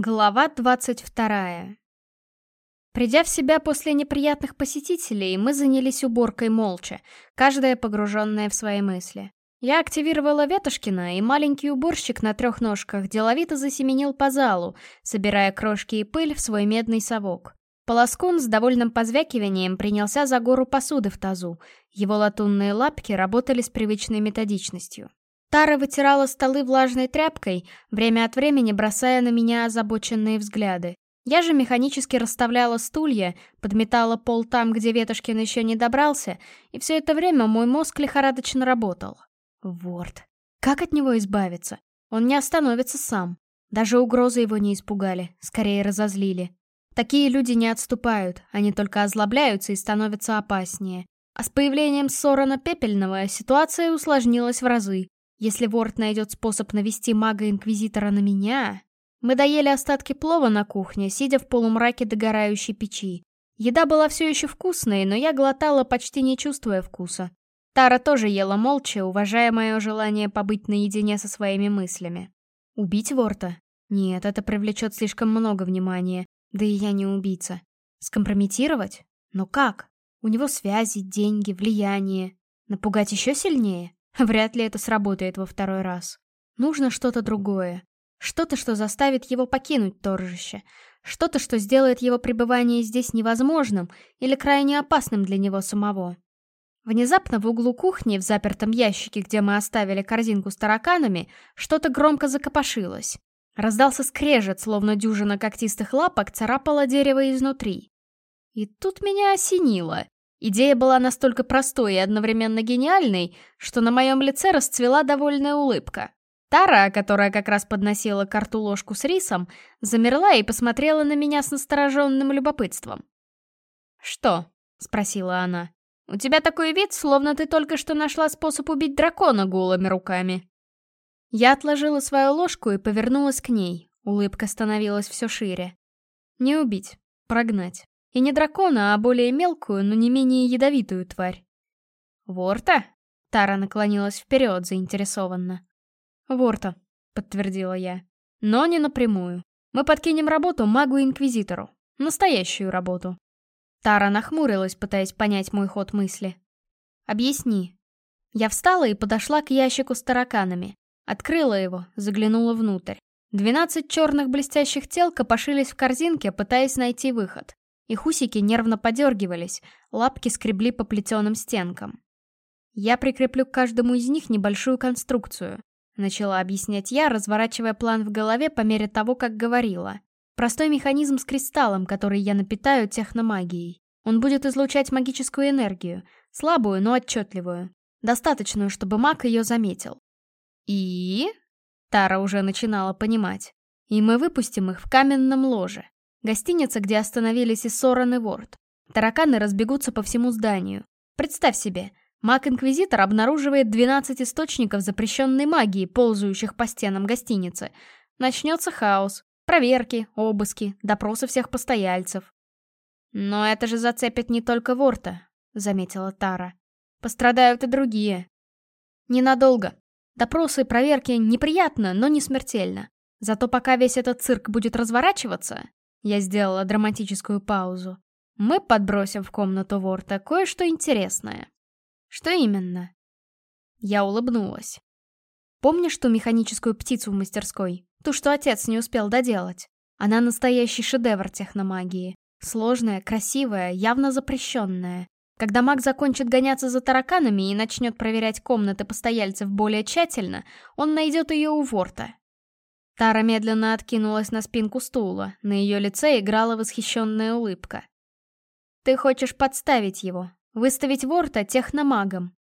Глава 22 Придя в себя после неприятных посетителей, мы занялись уборкой молча, каждая погруженная в свои мысли. Я активировала Ветошкина, и маленький уборщик на трех ножках деловито засеменил по залу, собирая крошки и пыль в свой медный совок. Полоскун с довольным позвякиванием принялся за гору посуды в тазу. Его латунные лапки работали с привычной методичностью. Тара вытирала столы влажной тряпкой, время от времени бросая на меня озабоченные взгляды. Я же механически расставляла стулья, подметала пол там, где Ветошкин еще не добрался, и все это время мой мозг лихорадочно работал. Ворд. Как от него избавиться? Он не остановится сам. Даже угрозы его не испугали, скорее разозлили. Такие люди не отступают, они только озлобляются и становятся опаснее. А с появлением Сорона Пепельного ситуация усложнилась в разы. Если Ворд найдет способ навести мага-инквизитора на меня... Мы доели остатки плова на кухне, сидя в полумраке догорающей печи. Еда была все еще вкусной, но я глотала, почти не чувствуя вкуса. Тара тоже ела молча, уважая мое желание побыть наедине со своими мыслями. Убить Ворта? Нет, это привлечет слишком много внимания. Да и я не убийца. Скомпрометировать? Но как? У него связи, деньги, влияние. Напугать еще сильнее? Вряд ли это сработает во второй раз. Нужно что-то другое. Что-то, что заставит его покинуть торжище. Что-то, что сделает его пребывание здесь невозможным или крайне опасным для него самого. Внезапно в углу кухни, в запертом ящике, где мы оставили корзинку с тараканами, что-то громко закопошилось. Раздался скрежет, словно дюжина когтистых лапок царапала дерево изнутри. И тут меня осенило. Идея была настолько простой и одновременно гениальной, что на моем лице расцвела довольная улыбка. Тара, которая как раз подносила карту ложку с рисом, замерла и посмотрела на меня с настороженным любопытством. «Что?» — спросила она. «У тебя такой вид, словно ты только что нашла способ убить дракона голыми руками». Я отложила свою ложку и повернулась к ней. Улыбка становилась все шире. «Не убить, прогнать». И не дракона, а более мелкую, но не менее ядовитую тварь. «Ворта?» — Тара наклонилась вперед, заинтересованно. «Ворта», — подтвердила я. «Но не напрямую. Мы подкинем работу магу-инквизитору. Настоящую работу». Тара нахмурилась, пытаясь понять мой ход мысли. «Объясни». Я встала и подошла к ящику с тараканами. Открыла его, заглянула внутрь. Двенадцать черных блестящих тел копошились в корзинке, пытаясь найти выход. Их усики нервно подергивались, лапки скребли по плетеным стенкам. «Я прикреплю к каждому из них небольшую конструкцию», — начала объяснять я, разворачивая план в голове по мере того, как говорила. «Простой механизм с кристаллом, который я напитаю техномагией. Он будет излучать магическую энергию, слабую, но отчетливую. Достаточную, чтобы маг ее заметил. И... Тара уже начинала понимать. И мы выпустим их в каменном ложе. Гостиница, где остановились и Соран, и Ворд. Тараканы разбегутся по всему зданию. Представь себе, маг-инквизитор обнаруживает 12 источников запрещенной магии, ползающих по стенам гостиницы. Начнется хаос. Проверки, обыски, допросы всех постояльцев. «Но это же зацепит не только Ворта», — заметила Тара. «Пострадают и другие». «Ненадолго. Допросы и проверки неприятно, но не смертельно. Зато пока весь этот цирк будет разворачиваться, я сделала драматическую паузу. Мы подбросим в комнату Ворта кое-что интересное. Что именно? Я улыбнулась. Помнишь ту механическую птицу в мастерской? Ту, что отец не успел доделать? Она настоящий шедевр техномагии. Сложная, красивая, явно запрещенная. Когда маг закончит гоняться за тараканами и начнет проверять комнаты постояльцев более тщательно, он найдет ее у Ворта Тара медленно откинулась на спинку стула, на ее лице играла восхищенная улыбка. «Ты хочешь подставить его, выставить Ворта техномагом?»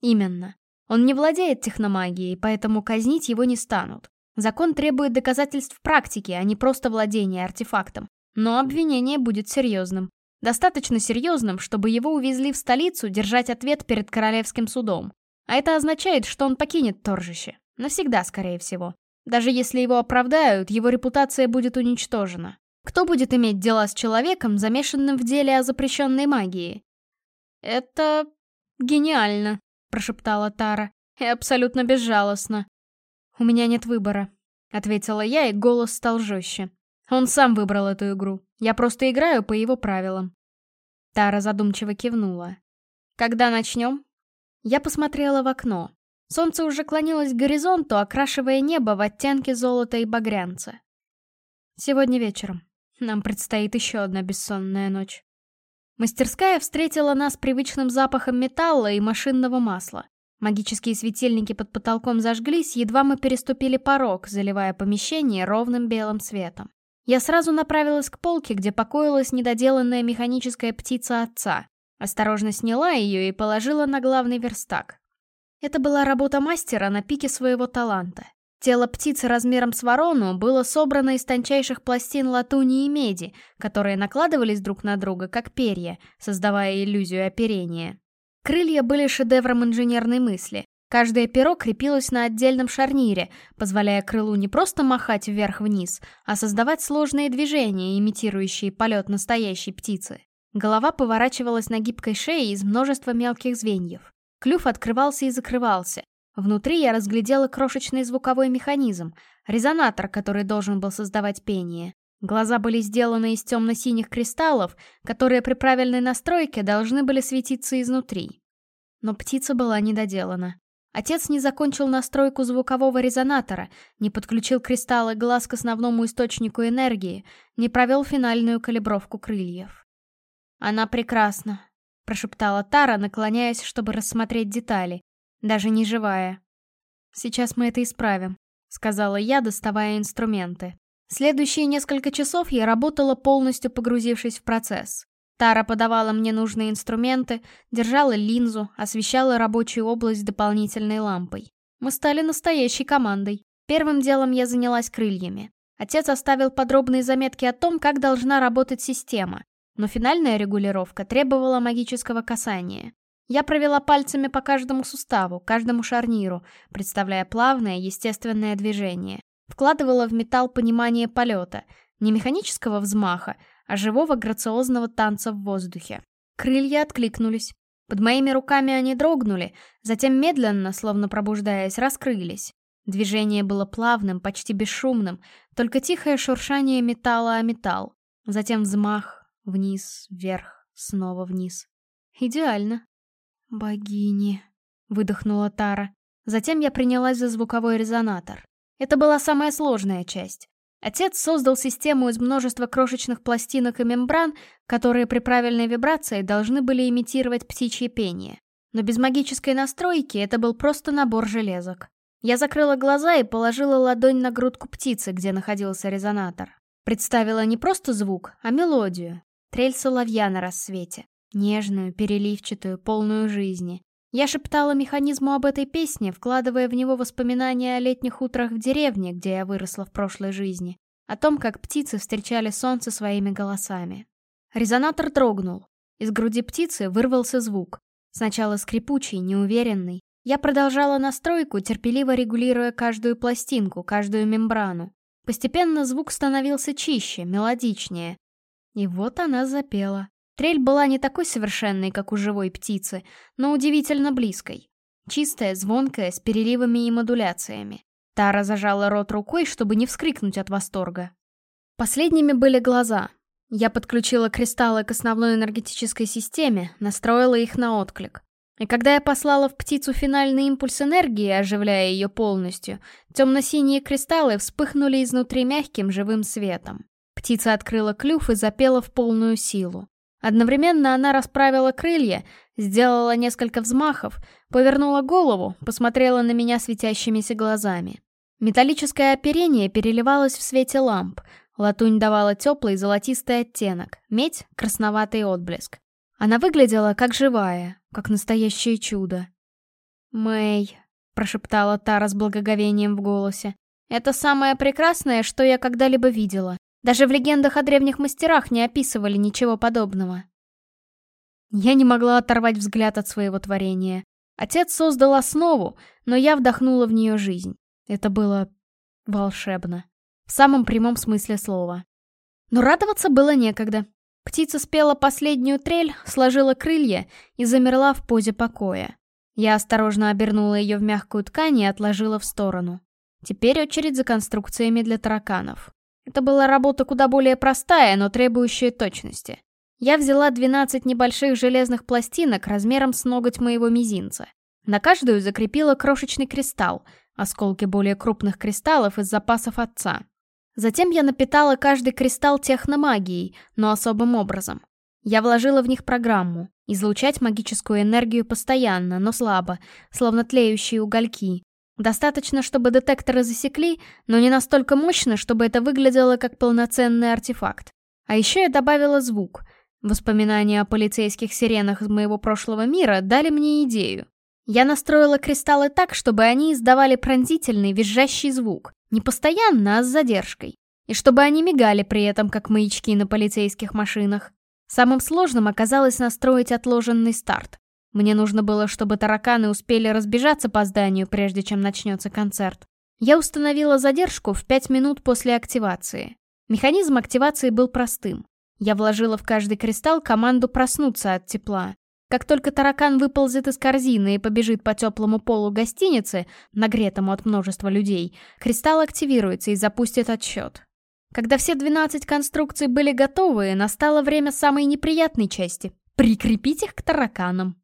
«Именно. Он не владеет техномагией, поэтому казнить его не станут. Закон требует доказательств практики, а не просто владения артефактом. Но обвинение будет серьезным. Достаточно серьезным, чтобы его увезли в столицу держать ответ перед королевским судом. А это означает, что он покинет торжище. Навсегда, скорее всего. Даже если его оправдают, его репутация будет уничтожена. Кто будет иметь дела с человеком, замешанным в деле о запрещенной магии? «Это... гениально», — прошептала Тара, — «и абсолютно безжалостно». «У меня нет выбора», — ответила я, и голос стал жестче. Он сам выбрал эту игру. Я просто играю по его правилам. Тара задумчиво кивнула. «Когда начнем?» Я посмотрела в окно. Солнце уже клонилось к горизонту, окрашивая небо в оттенки золота и багрянца. Сегодня вечером. Нам предстоит еще одна бессонная ночь. Мастерская встретила нас привычным запахом металла и машинного масла. Магические светильники под потолком зажглись, едва мы переступили порог, заливая помещение ровным белым светом. Я сразу направилась к полке, где покоилась недоделанная механическая птица отца. Осторожно сняла ее и положила на главный верстак. Это была работа мастера на пике своего таланта. Тело птицы размером с ворону было собрано из тончайших пластин латуни и меди, которые накладывались друг на друга, как перья, создавая иллюзию оперения. Крылья были шедевром инженерной мысли. Каждое перо крепилось на отдельном шарнире, позволяя крылу не просто махать вверх-вниз, а создавать сложные движения, имитирующие полет настоящей птицы. Голова поворачивалась на гибкой шее из множества мелких звеньев. Клюв открывался и закрывался. Внутри я разглядела крошечный звуковой механизм, резонатор, который должен был создавать пение. Глаза были сделаны из темно-синих кристаллов, которые при правильной настройке должны были светиться изнутри. Но птица была недоделана. Отец не закончил настройку звукового резонатора, не подключил кристаллы глаз к основному источнику энергии, не провел финальную калибровку крыльев. «Она прекрасна», — прошептала Тара, наклоняясь, чтобы рассмотреть детали. Даже не живая. «Сейчас мы это исправим», — сказала я, доставая инструменты. Следующие несколько часов я работала, полностью погрузившись в процесс. Тара подавала мне нужные инструменты, держала линзу, освещала рабочую область дополнительной лампой. Мы стали настоящей командой. Первым делом я занялась крыльями. Отец оставил подробные заметки о том, как должна работать система, но финальная регулировка требовала магического касания. Я провела пальцами по каждому суставу, каждому шарниру, представляя плавное, естественное движение. Вкладывала в металл понимание полета, не механического взмаха, а живого грациозного танца в воздухе. Крылья откликнулись. Под моими руками они дрогнули, затем медленно, словно пробуждаясь, раскрылись. Движение было плавным, почти бесшумным, только тихое шуршание металла о металл. Затем взмах, Вниз, вверх, снова вниз. Идеально. «Богини», — выдохнула Тара. Затем я принялась за звуковой резонатор. Это была самая сложная часть. Отец создал систему из множества крошечных пластинок и мембран, которые при правильной вибрации должны были имитировать птичье пение. Но без магической настройки это был просто набор железок. Я закрыла глаза и положила ладонь на грудку птицы, где находился резонатор. Представила не просто звук, а мелодию. Трель соловья на рассвете. Нежную, переливчатую, полную жизни. Я шептала механизму об этой песне, вкладывая в него воспоминания о летних утрах в деревне, где я выросла в прошлой жизни. О том, как птицы встречали солнце своими голосами. Резонатор дрогнул. Из груди птицы вырвался звук. Сначала скрипучий, неуверенный. Я продолжала настройку, терпеливо регулируя каждую пластинку, каждую мембрану. Постепенно звук становился чище, мелодичнее, и вот она запела. Трель была не такой совершенной, как у живой птицы, но удивительно близкой. Чистая, звонкая, с переливами и модуляциями. Тара зажала рот рукой, чтобы не вскрикнуть от восторга. Последними были глаза. Я подключила кристаллы к основной энергетической системе, настроила их на отклик. И когда я послала в птицу финальный импульс энергии, оживляя ее полностью, темно-синие кристаллы вспыхнули изнутри мягким живым светом. Птица открыла клюв и запела в полную силу. Одновременно она расправила крылья, сделала несколько взмахов, повернула голову, посмотрела на меня светящимися глазами. Металлическое оперение переливалось в свете ламп, латунь давала теплый золотистый оттенок, медь — красноватый отблеск. Она выглядела как живая, как настоящее чудо. «Мэй», — прошептала Тара с благоговением в голосе, — «это самое прекрасное, что я когда-либо видела. Даже в легендах о древних мастерах не описывали ничего подобного. Я не могла оторвать взгляд от своего творения. Отец создал основу, но я вдохнула в нее жизнь. Это было волшебно. В самом прямом смысле слова. Но радоваться было некогда. Птица спела последнюю трель, сложила крылья и замерла в позе покоя. Я осторожно обернула ее в мягкую ткань и отложила в сторону. Теперь очередь за конструкциями для тараканов. Это была работа куда более простая, но требующая точности. Я взяла 12 небольших железных пластинок размером с ноготь моего мизинца. На каждую закрепила крошечный кристалл, осколки более крупных кристаллов из запасов отца. Затем я напитала каждый кристалл техномагией, но особым образом. Я вложила в них программу — излучать магическую энергию постоянно, но слабо, словно тлеющие угольки. Достаточно, чтобы детекторы засекли, но не настолько мощно, чтобы это выглядело как полноценный артефакт. А еще я добавила звук. Воспоминания о полицейских сиренах из моего прошлого мира дали мне идею. Я настроила кристаллы так, чтобы они издавали пронзительный визжащий звук. Не постоянно, а с задержкой. И чтобы они мигали при этом, как маячки на полицейских машинах. Самым сложным оказалось настроить отложенный старт. Мне нужно было, чтобы тараканы успели разбежаться по зданию, прежде чем начнется концерт. Я установила задержку в 5 минут после активации. Механизм активации был простым. Я вложила в каждый кристалл команду проснуться от тепла. Как только таракан выползет из корзины и побежит по теплому полу гостиницы, нагретому от множества людей, кристалл активируется и запустит отсчет. Когда все 12 конструкций были готовы, настало время самой неприятной части — прикрепить их к тараканам.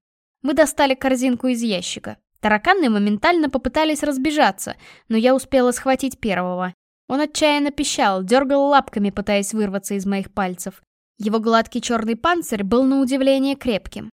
Мы достали корзинку из ящика. Тараканы моментально попытались разбежаться, но я успела схватить первого. Он отчаянно пищал, дергал лапками, пытаясь вырваться из моих пальцев. Его гладкий черный панцирь был на удивление крепким.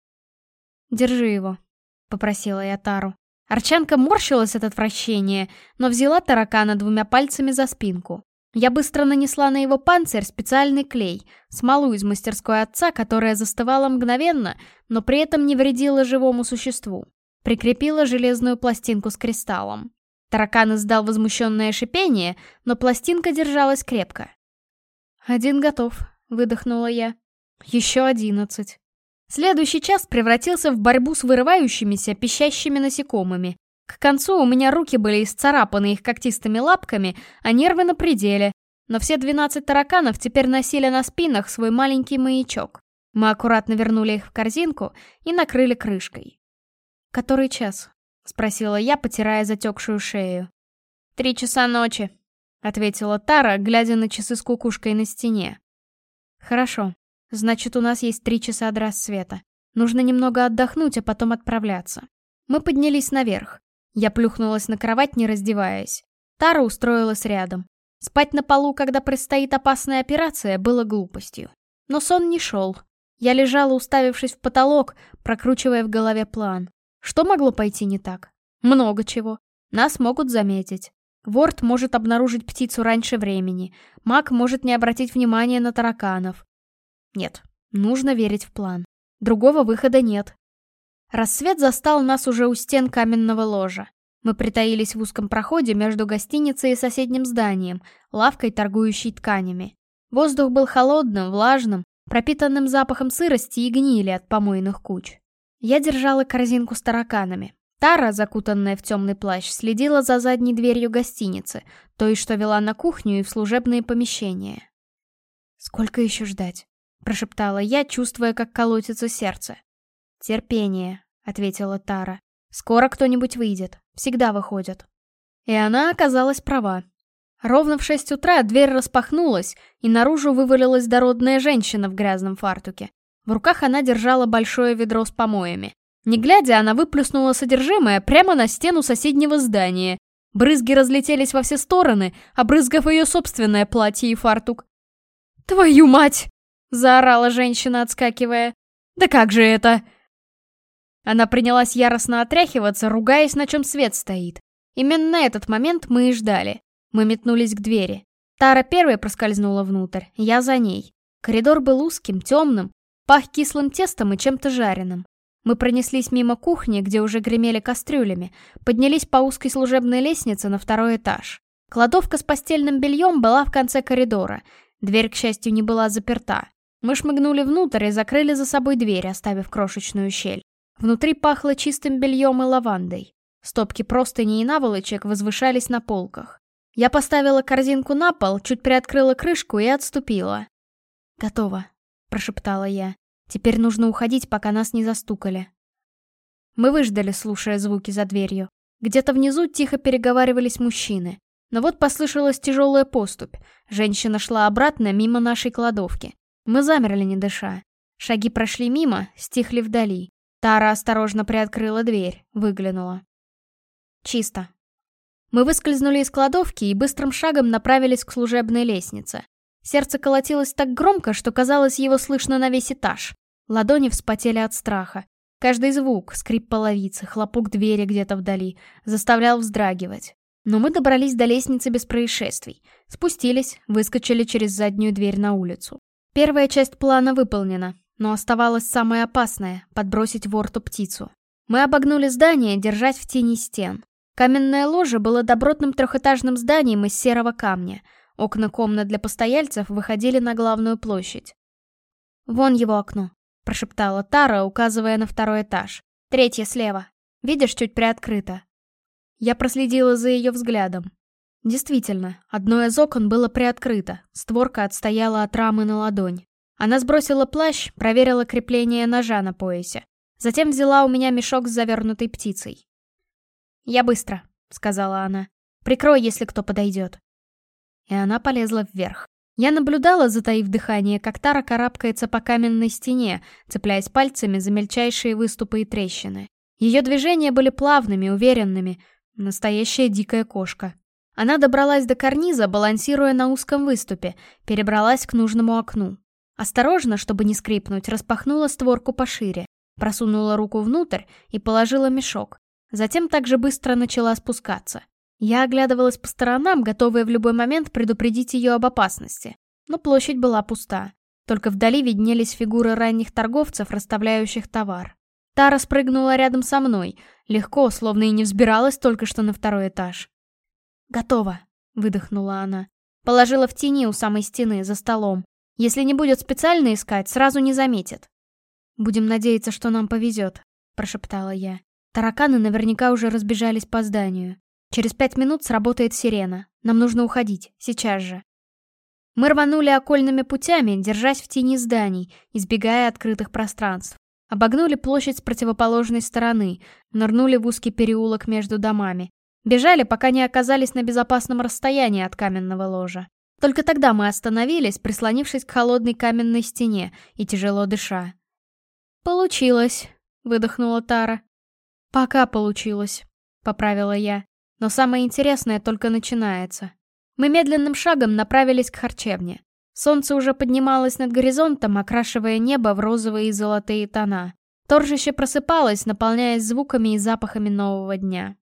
«Держи его», — попросила я Тару. Арчанка морщилась от отвращения, но взяла таракана двумя пальцами за спинку. Я быстро нанесла на его панцирь специальный клей, смолу из мастерской отца, которая застывала мгновенно, но при этом не вредила живому существу. Прикрепила железную пластинку с кристаллом. Таракан издал возмущенное шипение, но пластинка держалась крепко. «Один готов», — выдохнула я. «Еще одиннадцать». Следующий час превратился в борьбу с вырывающимися, пищащими насекомыми. К концу у меня руки были исцарапаны их когтистыми лапками, а нервы на пределе. Но все 12 тараканов теперь носили на спинах свой маленький маячок. Мы аккуратно вернули их в корзинку и накрыли крышкой. «Который час?» — спросила я, потирая затекшую шею. «Три часа ночи», — ответила Тара, глядя на часы с кукушкой на стене. «Хорошо. Значит, у нас есть три часа до рассвета. Нужно немного отдохнуть, а потом отправляться». Мы поднялись наверх. Я плюхнулась на кровать, не раздеваясь. Тара устроилась рядом. Спать на полу, когда предстоит опасная операция, было глупостью. Но сон не шел. Я лежала, уставившись в потолок, прокручивая в голове план. Что могло пойти не так? Много чего. Нас могут заметить. Ворд может обнаружить птицу раньше времени. Маг может не обратить внимания на тараканов. Нет, нужно верить в план. Другого выхода нет. Рассвет застал нас уже у стен каменного ложа. Мы притаились в узком проходе между гостиницей и соседним зданием, лавкой, торгующей тканями. Воздух был холодным, влажным, пропитанным запахом сырости и гнили от помойных куч. Я держала корзинку с тараканами. Тара, закутанная в темный плащ, следила за задней дверью гостиницы, той, что вела на кухню и в служебные помещения. «Сколько еще ждать?» — прошептала я, чувствуя, как колотится сердце. «Терпение», — ответила Тара. «Скоро кто-нибудь выйдет. Всегда выходят». И она оказалась права. Ровно в шесть утра дверь распахнулась, и наружу вывалилась дородная женщина в грязном фартуке. В руках она держала большое ведро с помоями. Не глядя, она выплюснула содержимое прямо на стену соседнего здания. Брызги разлетелись во все стороны, обрызгав ее собственное платье и фартук. «Твою мать!» — заорала женщина, отскакивая. «Да как же это?» Она принялась яростно отряхиваться, ругаясь, на чем свет стоит. Именно этот момент мы и ждали. Мы метнулись к двери. Тара первой проскользнула внутрь, я за ней. Коридор был узким, темным, пах кислым тестом и чем-то жареным. Мы пронеслись мимо кухни, где уже гремели кастрюлями, поднялись по узкой служебной лестнице на второй этаж. Кладовка с постельным бельем была в конце коридора. Дверь, к счастью, не была заперта. Мы шмыгнули внутрь и закрыли за собой дверь, оставив крошечную щель. Внутри пахло чистым бельем и лавандой. Стопки простыней и наволочек возвышались на полках. Я поставила корзинку на пол, чуть приоткрыла крышку и отступила. «Готово», — прошептала я. «Теперь нужно уходить, пока нас не застукали». Мы выждали, слушая звуки за дверью. Где-то внизу тихо переговаривались мужчины. Но вот послышалась тяжелая поступь. Женщина шла обратно мимо нашей кладовки. Мы замерли, не дыша. Шаги прошли мимо, стихли вдали. Тара осторожно приоткрыла дверь, выглянула. Чисто. Мы выскользнули из кладовки и быстрым шагом направились к служебной лестнице. Сердце колотилось так громко, что казалось его слышно на весь этаж. Ладони вспотели от страха. Каждый звук, скрип половицы, хлопок двери где-то вдали, заставлял вздрагивать. Но мы добрались до лестницы без происшествий. Спустились, выскочили через заднюю дверь на улицу. Первая часть плана выполнена, но оставалось самое опасное — подбросить ворту птицу. Мы обогнули здание, держась в тени стен. Каменное ложе было добротным трехэтажным зданием из серого камня. Окна комнат для постояльцев выходили на главную площадь. «Вон его окно», — прошептала Тара, указывая на второй этаж. «Третье слева. Видишь, чуть приоткрыто». Я проследила за ее взглядом. Действительно, одно из окон было приоткрыто, створка отстояла от рамы на ладонь. Она сбросила плащ, проверила крепление ножа на поясе. Затем взяла у меня мешок с завернутой птицей. «Я быстро», — сказала она. «Прикрой, если кто подойдет». И она полезла вверх. Я наблюдала, затаив дыхание, как Тара карабкается по каменной стене, цепляясь пальцами за мельчайшие выступы и трещины. Ее движения были плавными, уверенными. Настоящая дикая кошка. Она добралась до карниза, балансируя на узком выступе, перебралась к нужному окну. Осторожно, чтобы не скрипнуть, распахнула створку пошире, просунула руку внутрь и положила мешок. Затем также быстро начала спускаться. Я оглядывалась по сторонам, готовая в любой момент предупредить ее об опасности. Но площадь была пуста. Только вдали виднелись фигуры ранних торговцев, расставляющих товар. Тара спрыгнула рядом со мной, легко, словно и не взбиралась только что на второй этаж. «Готово», — выдохнула она. Положила в тени у самой стены, за столом. Если не будет специально искать, сразу не заметит. «Будем надеяться, что нам повезет», — прошептала я. Тараканы наверняка уже разбежались по зданию. Через пять минут сработает сирена. Нам нужно уходить, сейчас же. Мы рванули окольными путями, держась в тени зданий, избегая открытых пространств. Обогнули площадь с противоположной стороны, нырнули в узкий переулок между домами. Бежали, пока не оказались на безопасном расстоянии от каменного ложа. Только тогда мы остановились, прислонившись к холодной каменной стене и тяжело дыша. «Получилось», — выдохнула Тара. «Пока получилось», — поправила я. «Но самое интересное только начинается». Мы медленным шагом направились к харчевне. Солнце уже поднималось над горизонтом, окрашивая небо в розовые и золотые тона. Торжище просыпалось, наполняясь звуками и запахами нового дня.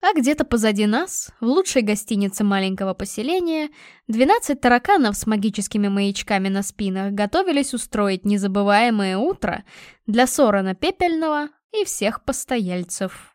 А где-то позади нас, в лучшей гостинице маленького поселения, 12 тараканов с магическими маячками на спинах готовились устроить незабываемое утро для Сорона Пепельного и всех постояльцев.